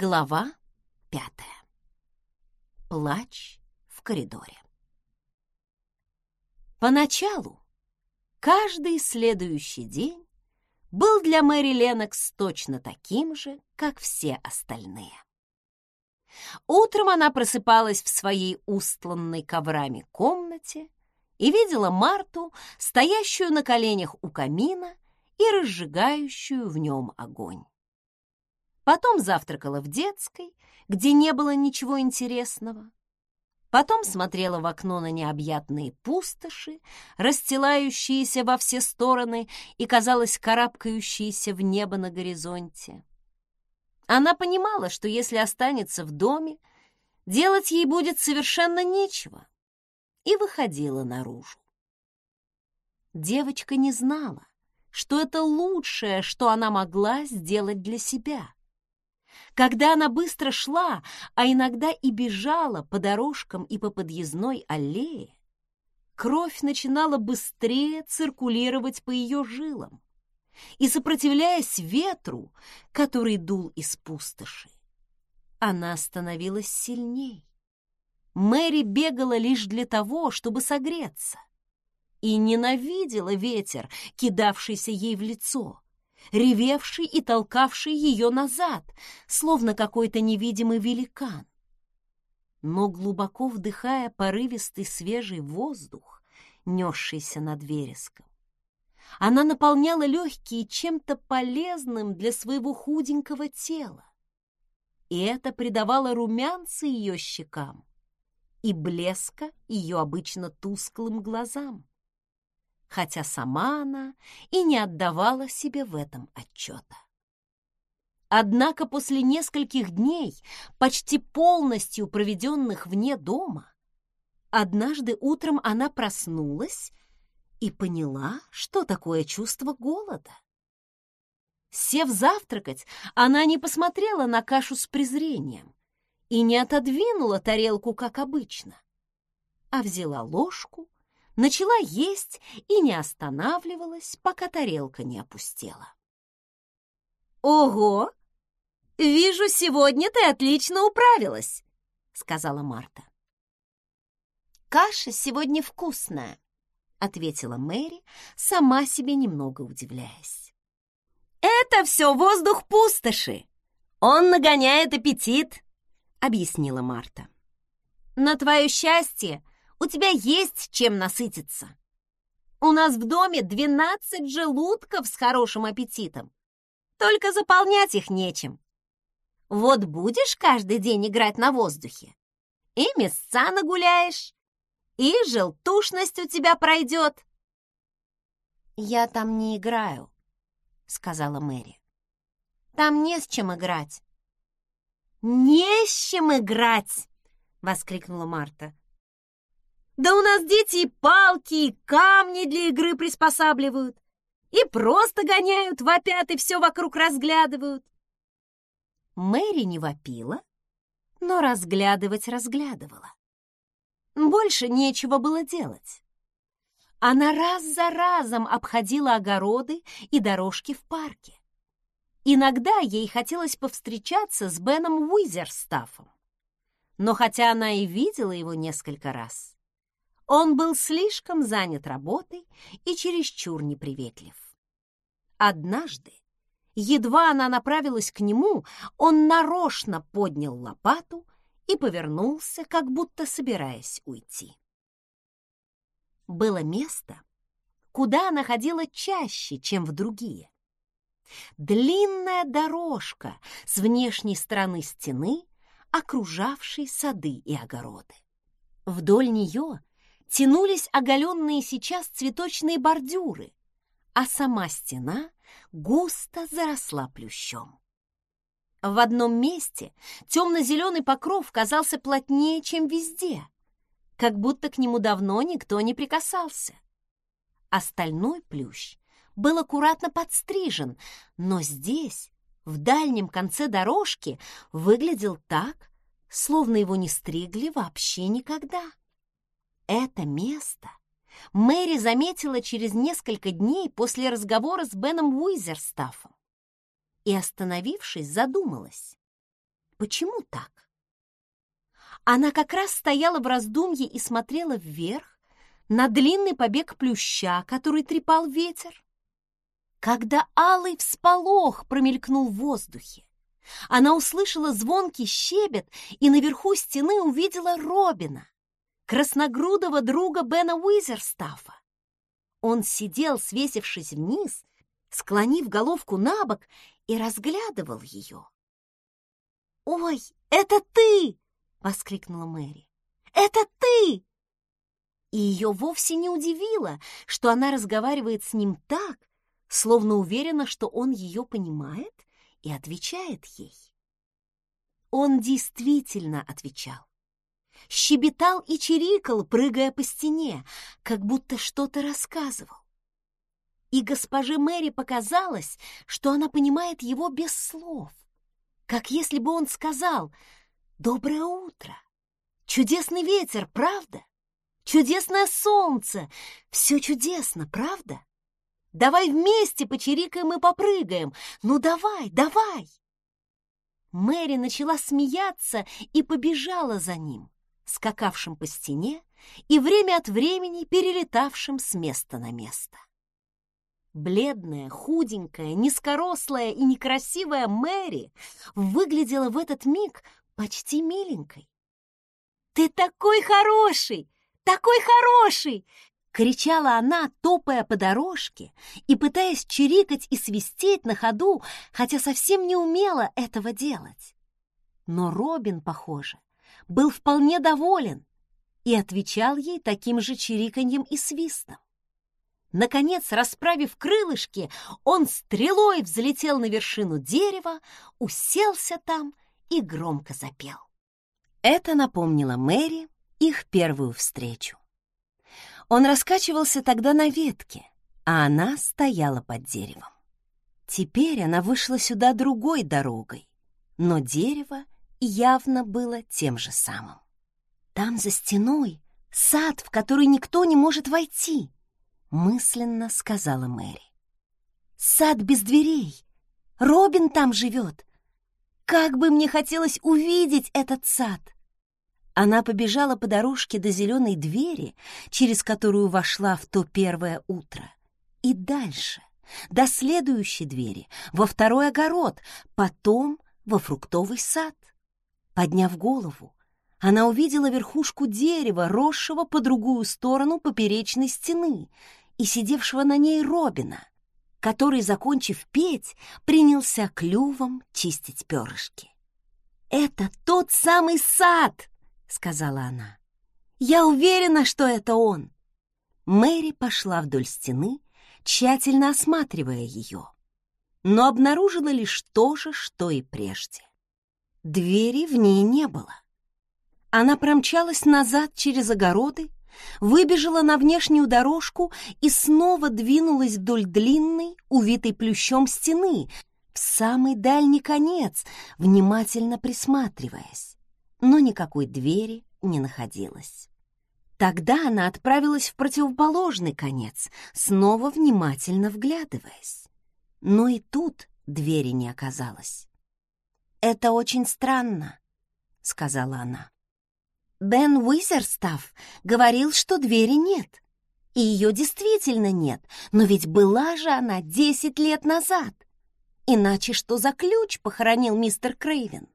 Глава пятая. Плач в коридоре. Поначалу каждый следующий день был для Мэри Ленокс точно таким же, как все остальные. Утром она просыпалась в своей устланной коврами комнате и видела Марту, стоящую на коленях у камина и разжигающую в нем огонь. Потом завтракала в детской, где не было ничего интересного. Потом смотрела в окно на необъятные пустоши, расстилающиеся во все стороны и, казалось, карабкающиеся в небо на горизонте. Она понимала, что если останется в доме, делать ей будет совершенно нечего, и выходила наружу. Девочка не знала, что это лучшее, что она могла сделать для себя — когда она быстро шла, а иногда и бежала по дорожкам и по подъездной аллее, кровь начинала быстрее циркулировать по ее жилам, и, сопротивляясь ветру, который дул из пустоши, она становилась сильней. Мэри бегала лишь для того, чтобы согреться, и ненавидела ветер, кидавшийся ей в лицо, ревевший и толкавший ее назад, словно какой-то невидимый великан. Но глубоко вдыхая порывистый свежий воздух, несшийся над вереском, она наполняла легкие чем-то полезным для своего худенького тела. И это придавало румянцы ее щекам и блеска ее обычно тусклым глазам хотя сама она и не отдавала себе в этом отчета. Однако после нескольких дней, почти полностью проведенных вне дома, однажды утром она проснулась и поняла, что такое чувство голода. Сев завтракать, она не посмотрела на кашу с презрением и не отодвинула тарелку, как обычно, а взяла ложку начала есть и не останавливалась, пока тарелка не опустела. «Ого! Вижу, сегодня ты отлично управилась!» — сказала Марта. «Каша сегодня вкусная», — ответила Мэри, сама себе немного удивляясь. «Это все воздух пустоши! Он нагоняет аппетит!» — объяснила Марта. «На твое счастье, у тебя есть чем насытиться. У нас в доме двенадцать желудков с хорошим аппетитом. Только заполнять их нечем. Вот будешь каждый день играть на воздухе, и места нагуляешь, и желтушность у тебя пройдет. «Я там не играю», — сказала Мэри. «Там не с чем играть». «Не с чем играть!» — воскликнула Марта. Да у нас дети и палки, и камни для игры приспосабливают, и просто гоняют, вопят и все вокруг разглядывают. Мэри не вопила, но разглядывать разглядывала. Больше нечего было делать. Она раз за разом обходила огороды и дорожки в парке. Иногда ей хотелось повстречаться с Беном Уизерстафом. Но хотя она и видела его несколько раз, он был слишком занят работой и чересчур неприветлив. Однажды, едва она направилась к нему, он нарочно поднял лопату и повернулся, как будто собираясь уйти. Было место, куда она ходила чаще, чем в другие. Длинная дорожка с внешней стороны стены, окружавшей сады и огороды. Вдоль нее тянулись оголенные сейчас цветочные бордюры, а сама стена густо заросла плющом. В одном месте темно-зеленый покров казался плотнее, чем везде, как будто к нему давно никто не прикасался. Остальной плющ был аккуратно подстрижен, но здесь, в дальнем конце дорожки, выглядел так, словно его не стригли вообще никогда. Это место Мэри заметила через несколько дней после разговора с Беном Уизерстафом и, остановившись, задумалась. Почему так? Она как раз стояла в раздумье и смотрела вверх на длинный побег плюща, который трепал ветер. Когда алый всполох промелькнул в воздухе, она услышала звонкий щебет и наверху стены увидела Робина, красногрудого друга Бена Уизерстафа. Он сидел, свесившись вниз, склонив головку на бок и разглядывал ее. «Ой, это ты!» — воскликнула Мэри. «Это ты!» И ее вовсе не удивило, что она разговаривает с ним так, словно уверена, что он ее понимает и отвечает ей. Он действительно отвечал. Щебетал и чирикал, прыгая по стене, как будто что-то рассказывал. И госпоже Мэри показалось, что она понимает его без слов, как если бы он сказал «Доброе утро! Чудесный ветер, правда? Чудесное солнце! Все чудесно, правда?» Давай вместе почирикаем и попрыгаем. Ну давай, давай!» Мэри начала смеяться и побежала за ним, скакавшим по стене и время от времени перелетавшим с места на место. Бледная, худенькая, низкорослая и некрасивая Мэри выглядела в этот миг почти миленькой. «Ты такой хороший! Такой хороший! кричала она, топая по дорожке и пытаясь чирикать и свистеть на ходу, хотя совсем не умела этого делать. Но Робин, похоже, был вполне доволен и отвечал ей таким же чириканьем и свистом. Наконец, расправив крылышки, он стрелой взлетел на вершину дерева, уселся там и громко запел. Это напомнило Мэри их первую встречу. Он раскачивался тогда на ветке, а она стояла под деревом. Теперь она вышла сюда другой дорогой, но дерево явно было тем же самым. Там за стеной сад, в который никто не может войти, мысленно сказала Мэри. Сад без дверей. Робин там живет. Как бы мне хотелось увидеть этот сад. Она побежала по дорожке до зеленой двери, через которую вошла в то первое утро. И дальше, до следующей двери, во второй огород, потом во фруктовый сад. Подняв голову, она увидела верхушку дерева, росшего по другую сторону поперечной стены, и сидевшего на ней Робина, который, закончив петь, принялся клювом чистить перышки. «Это тот самый сад!» — сказала она. «Я уверена, что это он!» Мэри пошла вдоль стены, тщательно осматривая ее, но обнаружила лишь то же, что и прежде. Двери в ней не было. Она промчалась назад через огороды, выбежала на внешнюю дорожку и снова двинулась вдоль длинной, увитой плющом стены, в самый дальний конец, внимательно присматриваясь но никакой двери не находилось. Тогда она отправилась в противоположный конец, снова внимательно вглядываясь. Но и тут двери не оказалось. «Это очень странно», — сказала она. «Бен Уизерстаф говорил, что двери нет. И ее действительно нет, но ведь была же она десять лет назад. Иначе что за ключ похоронил мистер Крейвен?»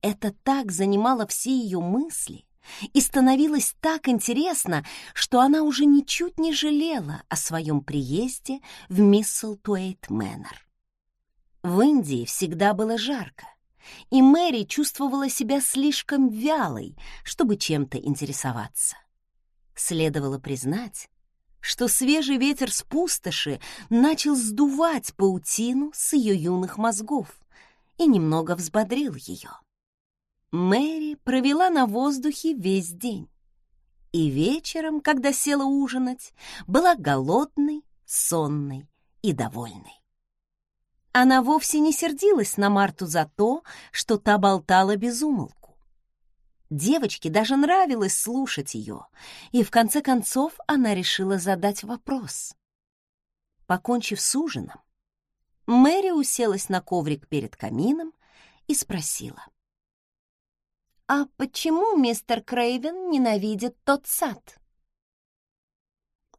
Это так занимало все ее мысли и становилось так интересно, что она уже ничуть не жалела о своем приезде в Мисселтуэйт Мэннер. В Индии всегда было жарко, и Мэри чувствовала себя слишком вялой, чтобы чем-то интересоваться. Следовало признать, что свежий ветер с пустоши начал сдувать паутину с ее юных мозгов и немного взбодрил ее. Мэри провела на воздухе весь день. И вечером, когда села ужинать, была голодной, сонной и довольной. Она вовсе не сердилась на Марту за то, что та болтала без умолку. Девочке даже нравилось слушать ее, и в конце концов она решила задать вопрос. Покончив с ужином, Мэри уселась на коврик перед камином и спросила — «А почему мистер Крейвен ненавидит тот сад?»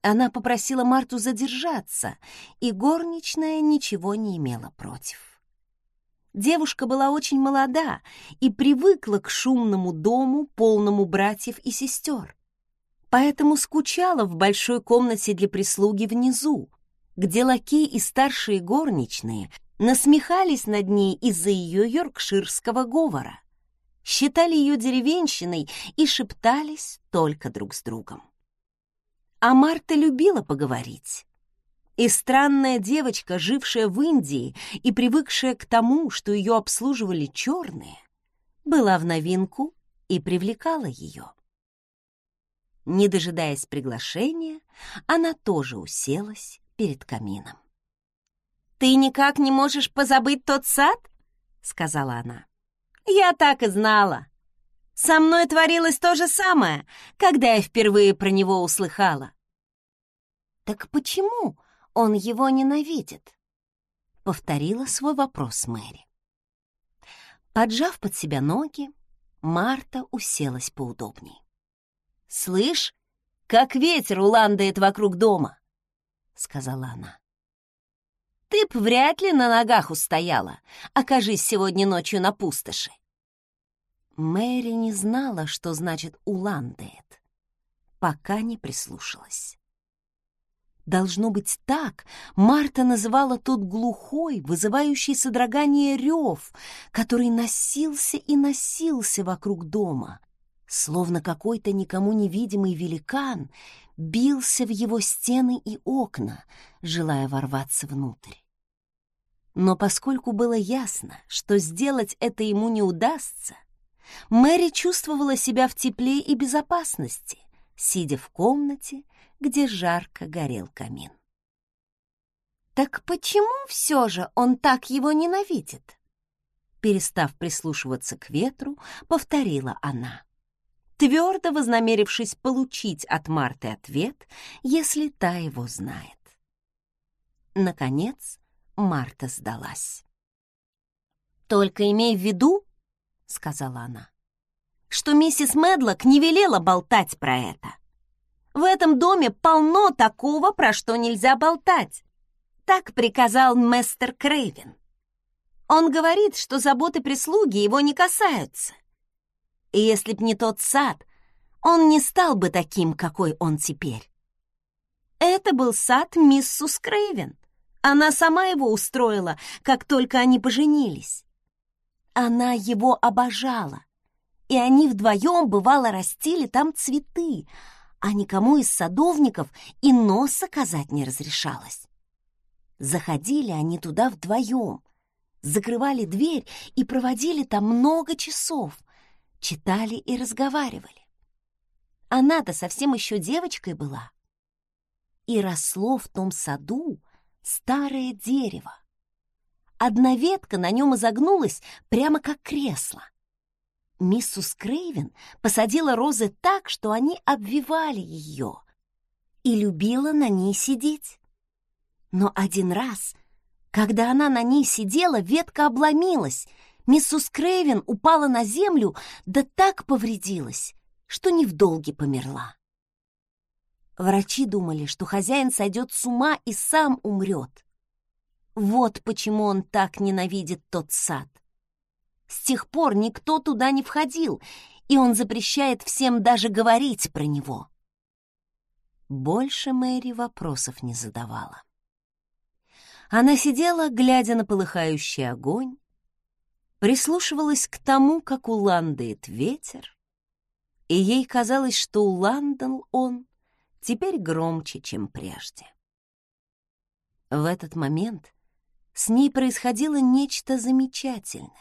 Она попросила Марту задержаться, и горничная ничего не имела против. Девушка была очень молода и привыкла к шумному дому, полному братьев и сестер. Поэтому скучала в большой комнате для прислуги внизу, где лакеи и старшие горничные насмехались над ней из-за ее йоркширского говора, считали ее деревенщиной и шептались только друг с другом. А Марта любила поговорить. И странная девочка, жившая в Индии и привыкшая к тому, что ее обслуживали черные, была в новинку и привлекала ее. Не дожидаясь приглашения, она тоже уселась перед камином. «Ты никак не можешь позабыть тот сад?» — сказала она. «Я так и знала. Со мной творилось то же самое, когда я впервые про него услыхала. «Так почему он его ненавидит?» — повторила свой вопрос Мэри. Поджав под себя ноги, Марта уселась поудобней. «Слышь, как ветер уландает вокруг дома!» — сказала она. «Ты б вряд ли на ногах устояла, окажись сегодня ночью на пустоши. Мэри не знала, что значит «уландает», пока не прислушалась. Должно быть так, Марта называла тот глухой, вызывающий содрогание рев, который носился и носился вокруг дома, словно какой-то никому невидимый великан бился в его стены и окна, желая ворваться внутрь. Но поскольку было ясно, что сделать это ему не удастся, Мэри чувствовала себя в тепле и безопасности, сидя в комнате, где жарко горел камин. «Так почему все же он так его ненавидит?» Перестав прислушиваться к ветру, повторила она, твердо вознамерившись получить от Марты ответ, если та его знает. Наконец Марта сдалась. «Только имей в виду, — сказала она, — что миссис Медлок не велела болтать про это. В этом доме полно такого, про что нельзя болтать. Так приказал мистер Крейвен. Он говорит, что заботы прислуги его не касаются. И если б не тот сад, он не стал бы таким, какой он теперь. Это был сад миссус Крейвен. Она сама его устроила, как только они поженились. Она его обожала, и они вдвоем, бывало, растили там цветы, а никому из садовников и носа казать не разрешалось. Заходили они туда вдвоем, закрывали дверь и проводили там много часов, читали и разговаривали. Она-то совсем еще девочкой была. И росло в том саду старое дерево, Одна ветка на нем изогнулась прямо как кресло. Миссус Крейвен посадила розы так, что они обвивали ее, и любила на ней сидеть. Но один раз, когда она на ней сидела, ветка обломилась. Миссус Крейвен упала на землю, да так повредилась, что не в долге померла. Врачи думали, что хозяин сойдет с ума и сам умрет. Вот почему он так ненавидит тот сад. С тех пор никто туда не входил, и он запрещает всем даже говорить про него. Больше Мэри вопросов не задавала. Она сидела, глядя на полыхающий огонь, прислушивалась к тому, как уландает ветер, и ей казалось, что уландал он теперь громче, чем прежде. В этот момент с ней происходило нечто замечательное.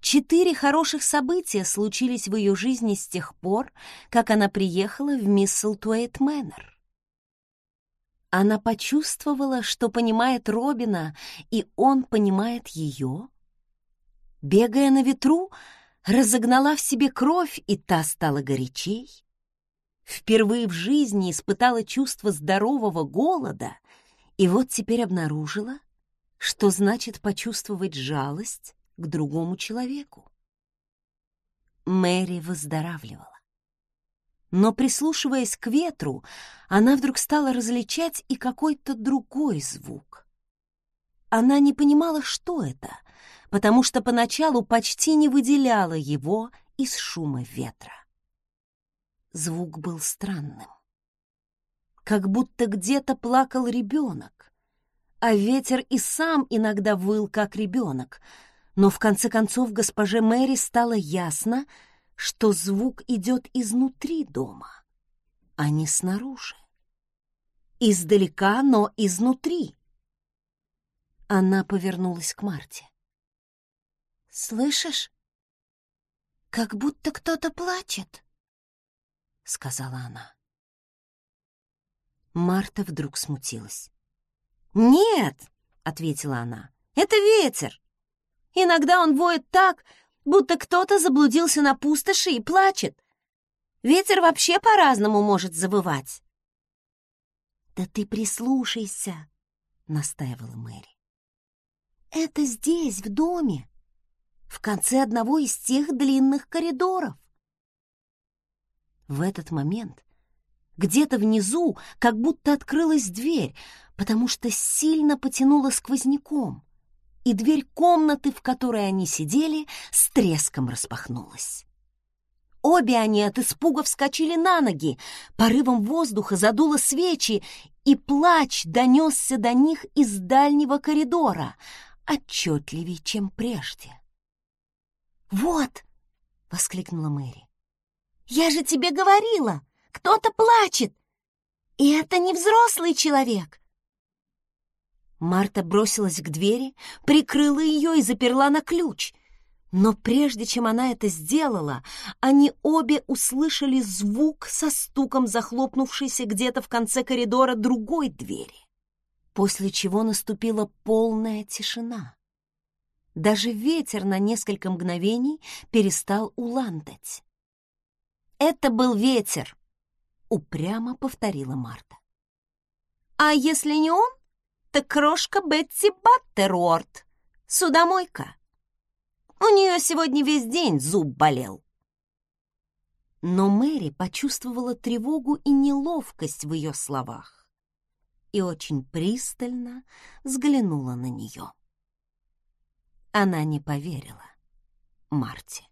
Четыре хороших события случились в ее жизни с тех пор, как она приехала в Мисселтуэйт Мэннер. Она почувствовала, что понимает Робина, и он понимает ее. Бегая на ветру, разогнала в себе кровь, и та стала горячей. Впервые в жизни испытала чувство здорового голода, и вот теперь обнаружила — что значит почувствовать жалость к другому человеку. Мэри выздоравливала. Но, прислушиваясь к ветру, она вдруг стала различать и какой-то другой звук. Она не понимала, что это, потому что поначалу почти не выделяла его из шума ветра. Звук был странным. Как будто где-то плакал ребенок, а ветер и сам иногда выл, как ребенок. Но в конце концов госпоже Мэри стало ясно, что звук идет изнутри дома, а не снаружи. Издалека, но изнутри. Она повернулась к Марте. «Слышишь? Как будто кто-то плачет», — сказала она. Марта вдруг смутилась. «Нет», — ответила она, — «это ветер. Иногда он воет так, будто кто-то заблудился на пустоши и плачет. Ветер вообще по-разному может завывать. «Да ты прислушайся», — настаивала Мэри. «Это здесь, в доме, в конце одного из тех длинных коридоров». В этот момент где-то внизу как будто открылась дверь, потому что сильно потянуло сквозняком и дверь комнаты, в которой они сидели, с треском распахнулась. Обе они от испуга вскочили на ноги, порывом воздуха задуло свечи, и плач донесся до них из дальнего коридора, отчетливее, чем прежде. «Вот!» — воскликнула Мэри. «Я же тебе говорила! Кто-то плачет! И это не взрослый человек, Марта бросилась к двери, прикрыла ее и заперла на ключ. Но прежде чем она это сделала, они обе услышали звук со стуком захлопнувшейся где-то в конце коридора другой двери, после чего наступила полная тишина. Даже ветер на несколько мгновений перестал уландать. «Это был ветер», — упрямо повторила Марта. «А если не он, это крошка Бетси Баттеруорт, судомойка. У нее сегодня весь день зуб болел. Но Мэри почувствовала тревогу и неловкость в ее словах и очень пристально взглянула на нее. Она не поверила Марте.